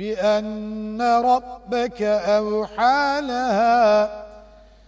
بأن ربك أوحى لها